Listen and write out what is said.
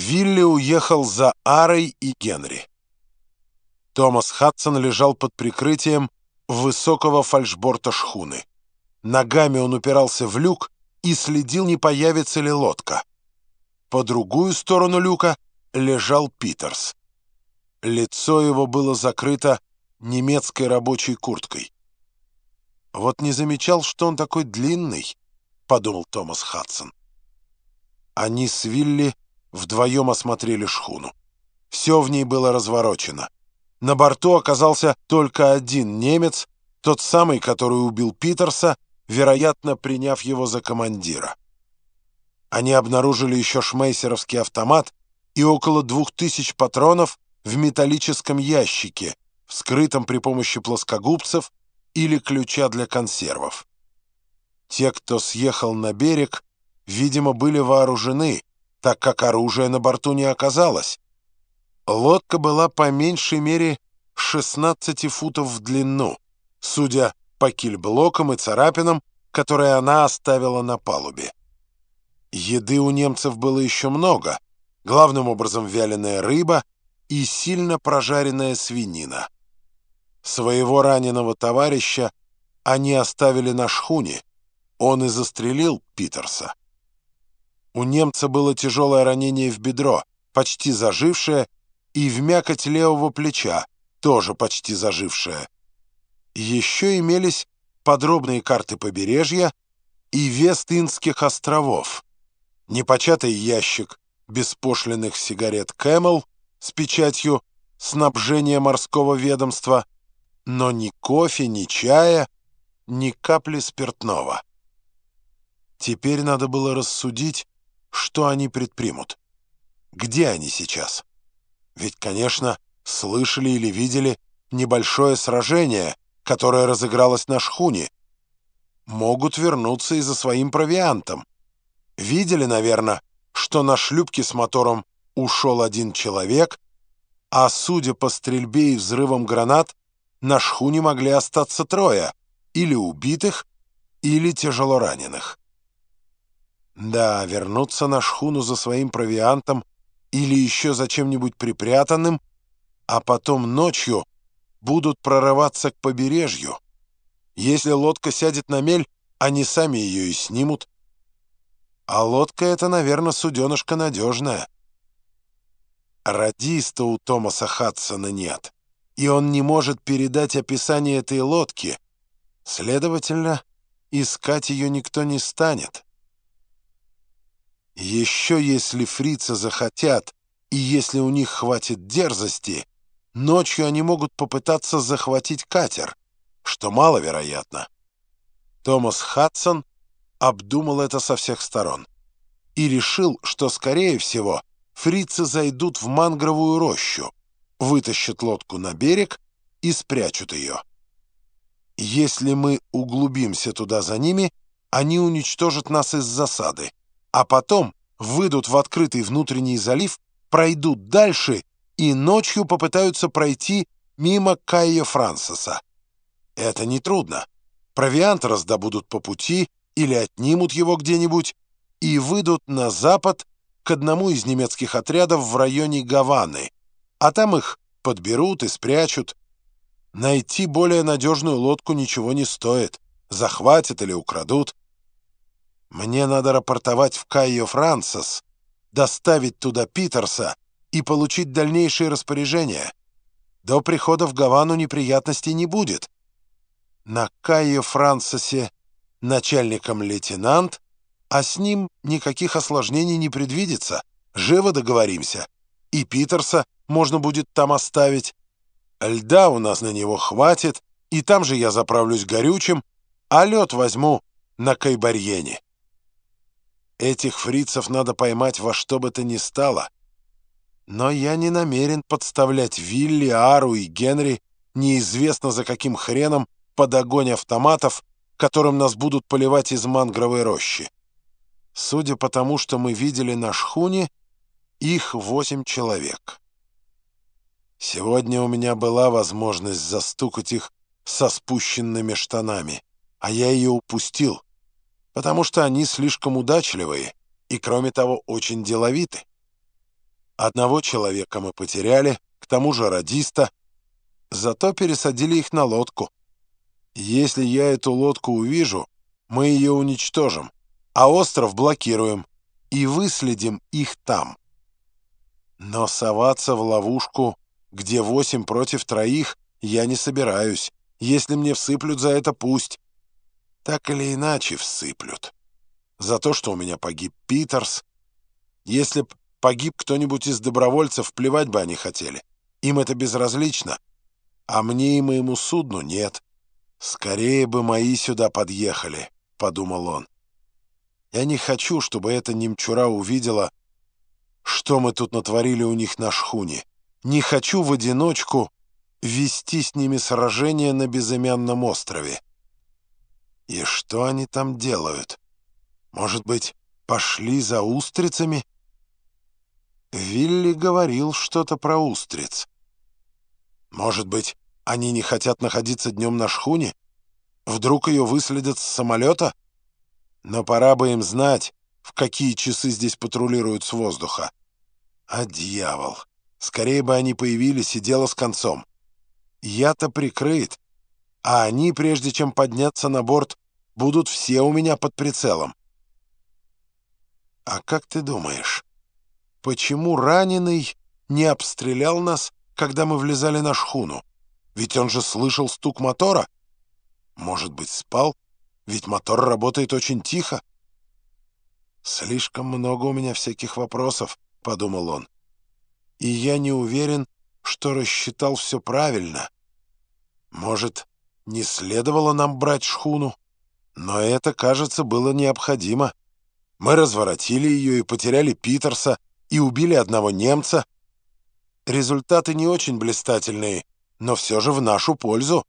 Вилли уехал за Арой и Генри. Томас Хадсон лежал под прикрытием высокого фальшборта шхуны. Ногами он упирался в люк и следил, не появится ли лодка. По другую сторону люка лежал Питерс. Лицо его было закрыто немецкой рабочей курткой. «Вот не замечал, что он такой длинный», — подумал Томас Хадсон. Они с Вилли вдвоем осмотрели шхуну. Все в ней было разворочено. На борту оказался только один немец, тот самый, который убил Питерса, вероятно, приняв его за командира. Они обнаружили еще шмейсеровский автомат и около двух тысяч патронов в металлическом ящике, вскрытом при помощи плоскогубцев или ключа для консервов. Те, кто съехал на берег, видимо, были вооружены, так как оружия на борту не оказалось. Лодка была по меньшей мере 16 футов в длину, судя по кильблокам и царапинам, которые она оставила на палубе. Еды у немцев было еще много, главным образом вяленая рыба и сильно прожаренная свинина. Своего раненого товарища они оставили на шхуне, он и застрелил Питерса. У немца было тяжелое ранение в бедро, почти зажившее, и в мякоть левого плеча, тоже почти зажившее. Еще имелись подробные карты побережья и Вест-Индских островов, непочатый ящик беспошлинных сигарет «Кэмел» с печатью «Снабжение морского ведомства», но ни кофе, ни чая, ни капли спиртного. Теперь надо было рассудить, что они предпримут. Где они сейчас? Ведь, конечно, слышали или видели небольшое сражение, которое разыгралось на шхуне. Могут вернуться и за своим провиантом. Видели, наверное, что на шлюпке с мотором ушел один человек, а, судя по стрельбе и взрывам гранат, на шхуне могли остаться трое, или убитых, или тяжело раненых. Да, вернуться на шхуну за своим провиантом или еще за чем-нибудь припрятанным, а потом ночью будут прорываться к побережью. Если лодка сядет на мель, они сами ее и снимут. А лодка эта, наверное, суденышка надежная. Радиста у Томаса Хадсона нет, и он не может передать описание этой лодки. Следовательно, искать ее никто не станет. Еще если фрицы захотят, и если у них хватит дерзости, ночью они могут попытаться захватить катер, что маловероятно. Томас Хадсон обдумал это со всех сторон и решил, что, скорее всего, фрицы зайдут в мангровую рощу, вытащат лодку на берег и спрячут ее. Если мы углубимся туда за ними, они уничтожат нас из засады а потом выйдут в открытый внутренний залив, пройдут дальше и ночью попытаются пройти мимо Кайо Франсиса. Это нетрудно. Провиант раздобудут по пути или отнимут его где-нибудь и выйдут на запад к одному из немецких отрядов в районе Гаваны, а там их подберут и спрячут. Найти более надежную лодку ничего не стоит, захватят или украдут. Мне надо рапортовать в Кайо Франсис, доставить туда Питерса и получить дальнейшие распоряжения. До прихода в Гавану неприятностей не будет. На Кайо Франсисе начальником лейтенант, а с ним никаких осложнений не предвидится. Живо договоримся. И Питерса можно будет там оставить. Льда у нас на него хватит, и там же я заправлюсь горючим, а лед возьму на Кайбарьене. Этих фрицев надо поймать во что бы то ни стало. Но я не намерен подставлять Вилли, Ару и Генри неизвестно за каким хреном под огонь автоматов, которым нас будут поливать из мангровой рощи. Судя по тому, что мы видели на шхуне, их восемь человек. Сегодня у меня была возможность застукать их со спущенными штанами, а я ее упустил потому что они слишком удачливые и, кроме того, очень деловиты. Одного человека мы потеряли, к тому же радиста, зато пересадили их на лодку. Если я эту лодку увижу, мы ее уничтожим, а остров блокируем и выследим их там. Но соваться в ловушку, где восемь против троих, я не собираюсь. Если мне всыплют за это, пусть. Так или иначе всыплют. За то, что у меня погиб Питерс. Если б погиб кто-нибудь из добровольцев, плевать бы они хотели. Им это безразлично. А мне и моему судну нет. Скорее бы мои сюда подъехали, — подумал он. Я не хочу, чтобы эта немчура увидела, что мы тут натворили у них на шхуне. Не хочу в одиночку вести с ними сражение на безымянном острове. И что они там делают? Может быть, пошли за устрицами? Вилли говорил что-то про устриц. Может быть, они не хотят находиться днем на шхуне? Вдруг ее выследят с самолета? Но пора бы им знать, в какие часы здесь патрулируют с воздуха. А дьявол! Скорее бы они появились и дело с концом. Я-то прикрыт, а они, прежде чем подняться на борт, будут все у меня под прицелом. А как ты думаешь, почему раненый не обстрелял нас, когда мы влезали на шхуну? Ведь он же слышал стук мотора. Может быть, спал? Ведь мотор работает очень тихо. «Слишком много у меня всяких вопросов», — подумал он. «И я не уверен, что рассчитал все правильно. Может, не следовало нам брать шхуну? Но это, кажется, было необходимо. Мы разворотили ее и потеряли Питерса, и убили одного немца. Результаты не очень блистательные, но все же в нашу пользу.